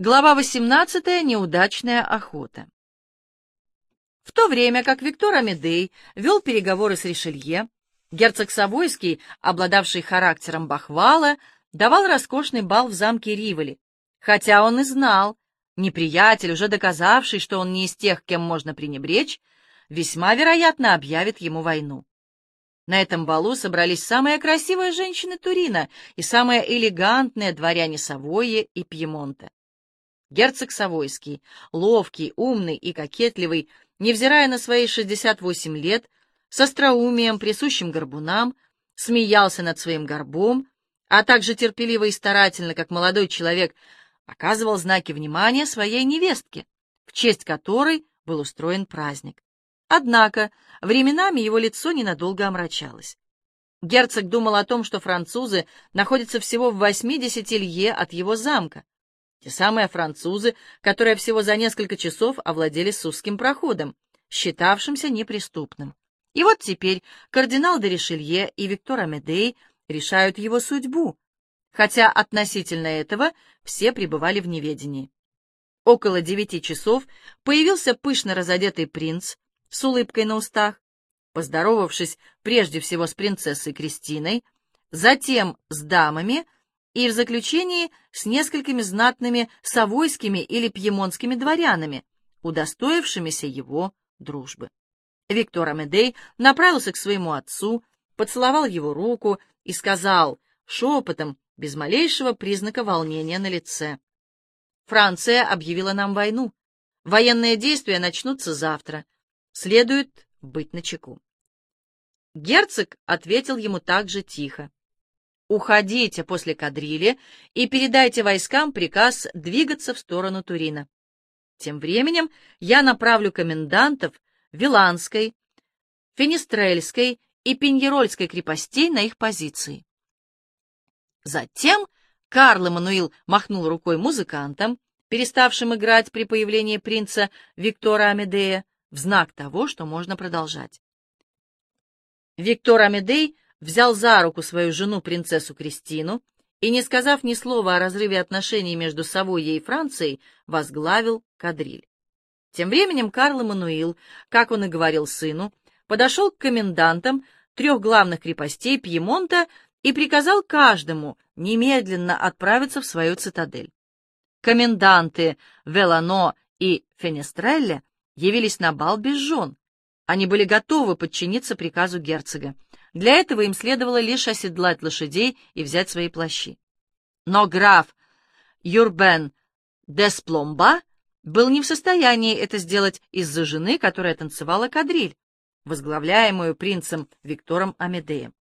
Глава 18. Неудачная охота. В то время как Виктор Амедей вел переговоры с Ришелье, герцог Савойский, обладавший характером бахвала, давал роскошный бал в замке Риволи, хотя он и знал, неприятель, уже доказавший, что он не из тех, кем можно пренебречь, весьма вероятно объявит ему войну. На этом балу собрались самые красивые женщины Турина и самые элегантные дворяне Савойи и Пьемонта. Герцог Савойский, ловкий, умный и кокетливый, невзирая на свои 68 лет, с остроумием, присущим горбунам, смеялся над своим горбом, а также терпеливо и старательно, как молодой человек, оказывал знаки внимания своей невестке, в честь которой был устроен праздник. Однако временами его лицо ненадолго омрачалось. Герцог думал о том, что французы находятся всего в 80 лье от его замка, те самые французы, которые всего за несколько часов овладели Сусским проходом, считавшимся неприступным. И вот теперь кардинал де Ришелье и Виктор Амедей решают его судьбу, хотя относительно этого все пребывали в неведении. Около девяти часов появился пышно разодетый принц с улыбкой на устах, поздоровавшись прежде всего с принцессой Кристиной, затем с дамами, и в заключении с несколькими знатными савойскими или пьемонскими дворянами, удостоившимися его дружбы. Виктор Амедей направился к своему отцу, поцеловал его руку и сказал шепотом, без малейшего признака волнения на лице. «Франция объявила нам войну. Военные действия начнутся завтра. Следует быть начеку». Герцог ответил ему также тихо. Уходите после кадрили и передайте войскам приказ двигаться в сторону Турина. Тем временем я направлю комендантов Виланской, Фенестрельской и Пеньерольской крепостей на их позиции. Затем Карл Эммануил махнул рукой музыкантам, переставшим играть при появлении принца Виктора Амедея, в знак того, что можно продолжать. Виктор Амедей взял за руку свою жену, принцессу Кристину, и, не сказав ни слова о разрыве отношений между Савойей и Францией, возглавил кадриль. Тем временем Карл Эммануил, как он и говорил сыну, подошел к комендантам трех главных крепостей Пьемонта и приказал каждому немедленно отправиться в свою цитадель. Коменданты Велано и Фенестрелле явились на бал без жен. Они были готовы подчиниться приказу герцога. Для этого им следовало лишь оседлать лошадей и взять свои плащи. Но граф Юрбен Деспломба был не в состоянии это сделать из-за жены, которая танцевала кадриль, возглавляемую принцем Виктором Амедеем.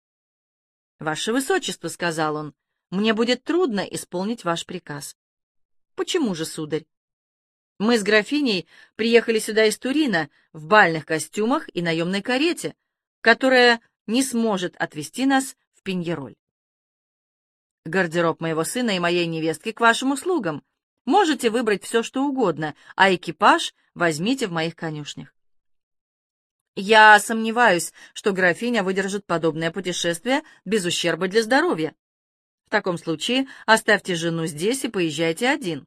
«Ваше Высочество», — сказал он, — «мне будет трудно исполнить ваш приказ». «Почему же, сударь?» «Мы с графиней приехали сюда из Турина в бальных костюмах и наемной карете, которая не сможет отвезти нас в Пиньероль. Гардероб моего сына и моей невестки к вашим услугам. Можете выбрать все, что угодно, а экипаж возьмите в моих конюшнях. Я сомневаюсь, что графиня выдержит подобное путешествие без ущерба для здоровья. В таком случае оставьте жену здесь и поезжайте один.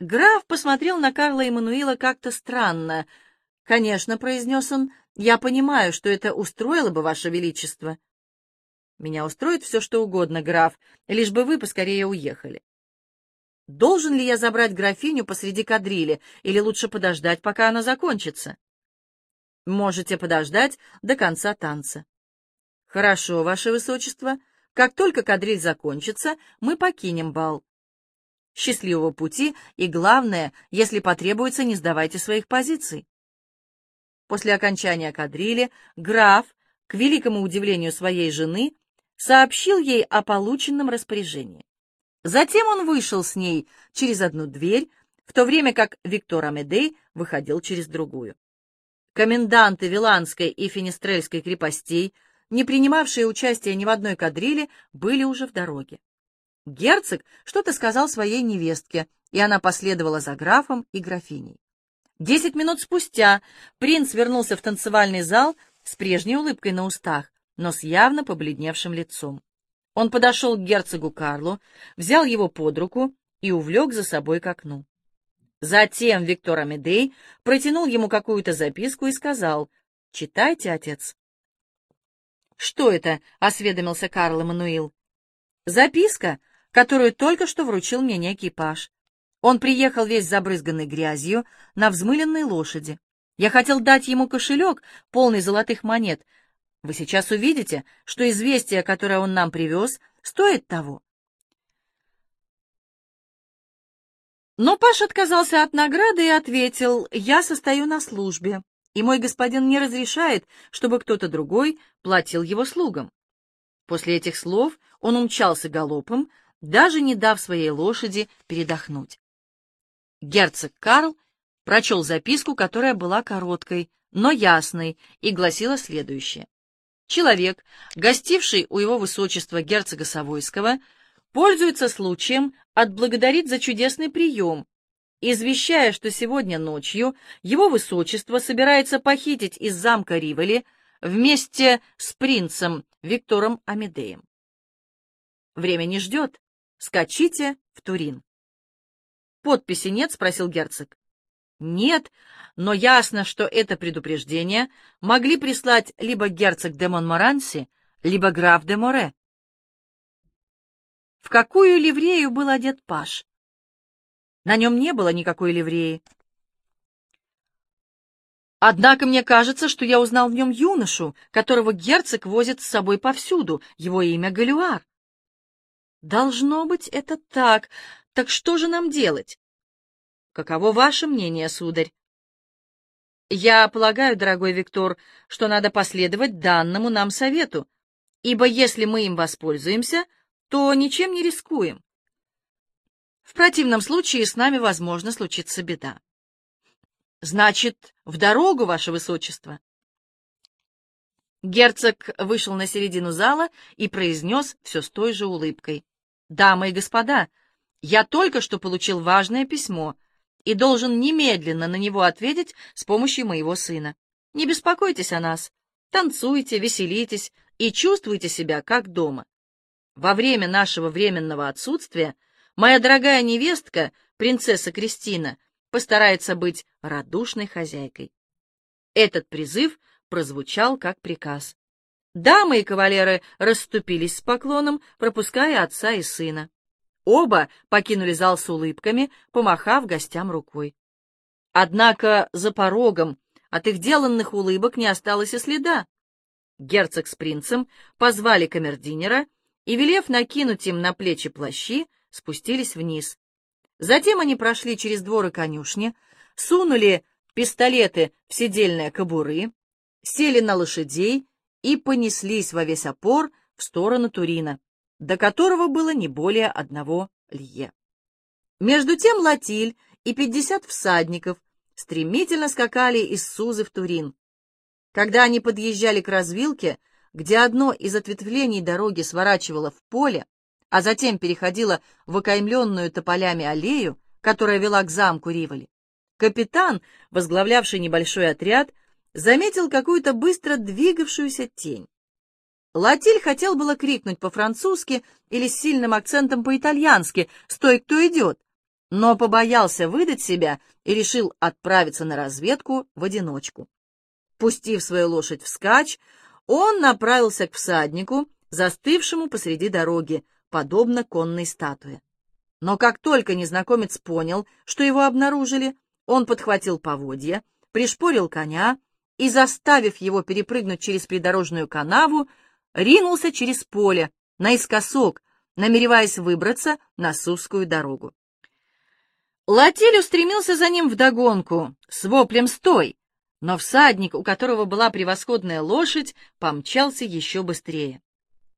Граф посмотрел на Карла Эммануила как-то странно. «Конечно», — произнес он, я понимаю, что это устроило бы Ваше Величество. Меня устроит все, что угодно, граф, лишь бы вы поскорее уехали. Должен ли я забрать графиню посреди кадрили, или лучше подождать, пока она закончится? Можете подождать до конца танца. Хорошо, Ваше Высочество. Как только кадриль закончится, мы покинем бал. Счастливого пути и, главное, если потребуется, не сдавайте своих позиций. После окончания кадрили граф, к великому удивлению своей жены, сообщил ей о полученном распоряжении. Затем он вышел с ней через одну дверь, в то время как Виктор Амедей выходил через другую. Коменданты Виланской и Финистрельской крепостей, не принимавшие участия ни в одной кадриле, были уже в дороге. Герцог что-то сказал своей невестке, и она последовала за графом и графиней. Десять минут спустя принц вернулся в танцевальный зал с прежней улыбкой на устах, но с явно побледневшим лицом. Он подошел к герцогу Карлу, взял его под руку и увлек за собой к окну. Затем Виктор Амедей протянул ему какую-то записку и сказал, «Читайте, отец». «Что это?» — осведомился Карл Эммануил. «Записка, которую только что вручил мне некий паш. Он приехал весь забрызганный грязью на взмыленной лошади. Я хотел дать ему кошелек, полный золотых монет. Вы сейчас увидите, что известие, которое он нам привез, стоит того. Но Паш отказался от награды и ответил, «Я состою на службе, и мой господин не разрешает, чтобы кто-то другой платил его слугам». После этих слов он умчался галопом, даже не дав своей лошади передохнуть. Герцог Карл прочел записку, которая была короткой, но ясной, и гласила следующее. Человек, гостивший у его высочества герцога Савойского, пользуется случаем отблагодарить за чудесный прием, извещая, что сегодня ночью его высочество собирается похитить из замка Риволи вместе с принцем Виктором Амедеем. Время не ждет. Скачите в Турин. «Подписи нет?» — спросил герцог. «Нет, но ясно, что это предупреждение могли прислать либо герцог де Монморанси, либо граф де Море». В какую ливрею был одет Паш? На нем не было никакой ливреи. Однако мне кажется, что я узнал в нем юношу, которого герцог возит с собой повсюду. Его имя Галюар. Должно быть, это так. Так что же нам делать? Каково ваше мнение, сударь? Я полагаю, дорогой Виктор, что надо последовать данному нам совету, ибо если мы им воспользуемся, то ничем не рискуем. В противном случае с нами, возможно, случится беда. Значит, в дорогу, ваше высочество. Герцог вышел на середину зала и произнес все с той же улыбкой. «Дамы и господа, я только что получил важное письмо и должен немедленно на него ответить с помощью моего сына. Не беспокойтесь о нас, танцуйте, веселитесь и чувствуйте себя как дома. Во время нашего временного отсутствия моя дорогая невестка, принцесса Кристина, постарается быть радушной хозяйкой. Этот призыв прозвучал как приказ. Дамы и кавалеры расступились с поклоном, пропуская отца и сына. Оба покинули зал с улыбками, помахав гостям рукой. Однако за порогом от их деланных улыбок не осталось и следа. Герцог с принцем позвали камердинера и, велев накинуть им на плечи плащи, спустились вниз. Затем они прошли через дворы конюшни, сунули пистолеты в седельные кобуры, сели на лошадей и понеслись во весь опор в сторону Турина до которого было не более одного лье. Между тем Латиль и пятьдесят всадников стремительно скакали из Сузы в Турин. Когда они подъезжали к развилке, где одно из ответвлений дороги сворачивало в поле, а затем переходило в окаймленную тополями аллею, которая вела к замку Риволи, капитан, возглавлявший небольшой отряд, заметил какую-то быстро двигавшуюся тень. Латиль хотел было крикнуть по-французски или с сильным акцентом по-итальянски «Стой, кто идет!», но побоялся выдать себя и решил отправиться на разведку в одиночку. Пустив свою лошадь вскачь, он направился к всаднику, застывшему посреди дороги, подобно конной статуе. Но как только незнакомец понял, что его обнаружили, он подхватил поводья, пришпорил коня и, заставив его перепрыгнуть через придорожную канаву, ринулся через поле, наискосок, намереваясь выбраться на Сузскую дорогу. Латиль устремился за ним вдогонку, с воплем «Стой!», но всадник, у которого была превосходная лошадь, помчался еще быстрее.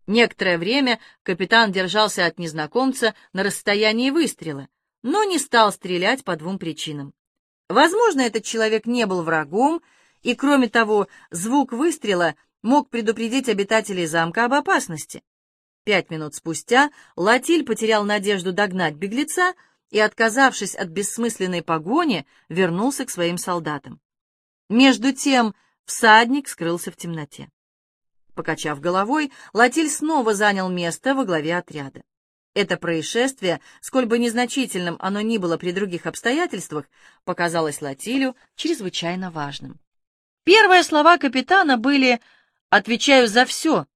Некоторое время капитан держался от незнакомца на расстоянии выстрела, но не стал стрелять по двум причинам. Возможно, этот человек не был врагом, и, кроме того, звук выстрела мог предупредить обитателей замка об опасности. Пять минут спустя Латиль потерял надежду догнать беглеца и, отказавшись от бессмысленной погони, вернулся к своим солдатам. Между тем всадник скрылся в темноте. Покачав головой, Латиль снова занял место во главе отряда. Это происшествие, сколь бы незначительным оно ни было при других обстоятельствах, показалось Латилю чрезвычайно важным. Первые слова капитана были «отвечаю за все»,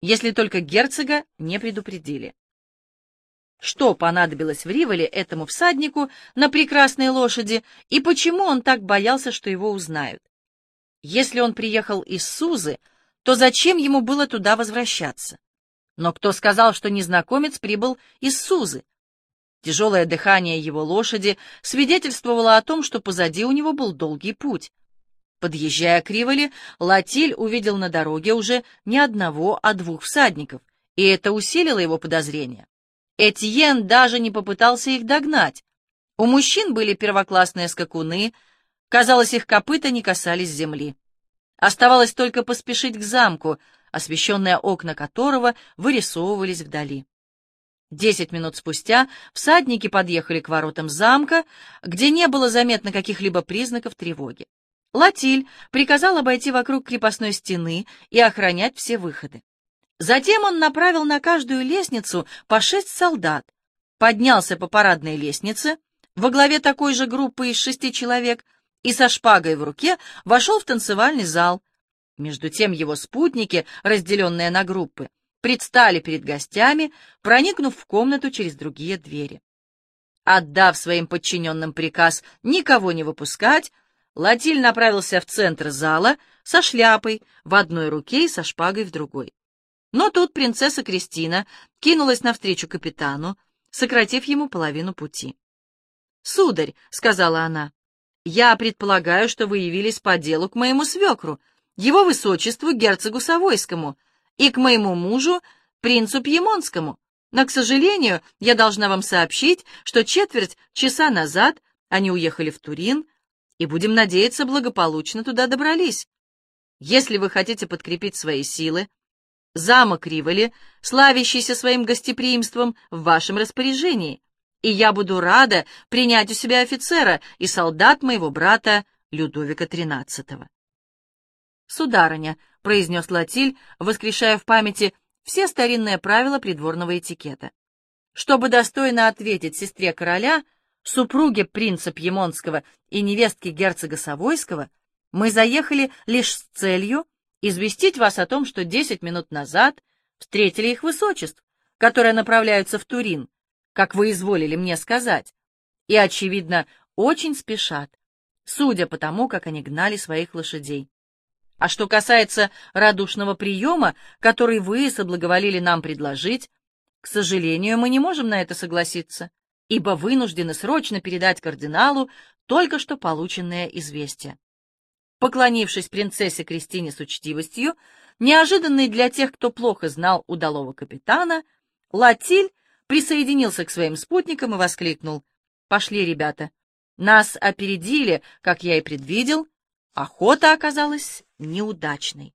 если только герцога не предупредили. Что понадобилось в Риволе этому всаднику на прекрасной лошади, и почему он так боялся, что его узнают? Если он приехал из Сузы, то зачем ему было туда возвращаться? Но кто сказал, что незнакомец прибыл из Сузы? Тяжелое дыхание его лошади свидетельствовало о том, что позади у него был долгий путь. Подъезжая к Риволи, Латиль увидел на дороге уже не одного, а двух всадников, и это усилило его подозрения. Этьен даже не попытался их догнать. У мужчин были первоклассные скакуны, казалось, их копыта не касались земли. Оставалось только поспешить к замку, освещенные окна которого вырисовывались вдали. Десять минут спустя всадники подъехали к воротам замка, где не было заметно каких-либо признаков тревоги. Латиль приказал обойти вокруг крепостной стены и охранять все выходы. Затем он направил на каждую лестницу по шесть солдат, поднялся по парадной лестнице, во главе такой же группы из шести человек, и со шпагой в руке вошел в танцевальный зал. Между тем его спутники, разделенные на группы, предстали перед гостями, проникнув в комнату через другие двери. Отдав своим подчиненным приказ никого не выпускать, Латиль направился в центр зала со шляпой в одной руке и со шпагой в другой. Но тут принцесса Кристина кинулась навстречу капитану, сократив ему половину пути. «Сударь», — сказала она, — «я предполагаю, что вы явились по делу к моему свекру, его высочеству герцогу Савойскому, и к моему мужу, принцу Пьемонскому, но, к сожалению, я должна вам сообщить, что четверть часа назад они уехали в Турин, и, будем надеяться, благополучно туда добрались. Если вы хотите подкрепить свои силы, замок Риволи, славящийся своим гостеприимством, в вашем распоряжении, и я буду рада принять у себя офицера и солдат моего брата Людовика XIII. «Сударыня», — произнес Латиль, воскрешая в памяти все старинные правила придворного этикета. Чтобы достойно ответить сестре короля, супруге принца Пьемонского и невестке герцога Савойского, мы заехали лишь с целью известить вас о том, что десять минут назад встретили их высочеств, которые направляются в Турин, как вы изволили мне сказать, и, очевидно, очень спешат, судя по тому, как они гнали своих лошадей. А что касается радушного приема, который вы соблаговолили нам предложить, к сожалению, мы не можем на это согласиться ибо вынуждены срочно передать кардиналу только что полученное известие. Поклонившись принцессе Кристине с учтивостью, неожиданной для тех, кто плохо знал удалого капитана, Латиль присоединился к своим спутникам и воскликнул. «Пошли, ребята. Нас опередили, как я и предвидел. Охота оказалась неудачной».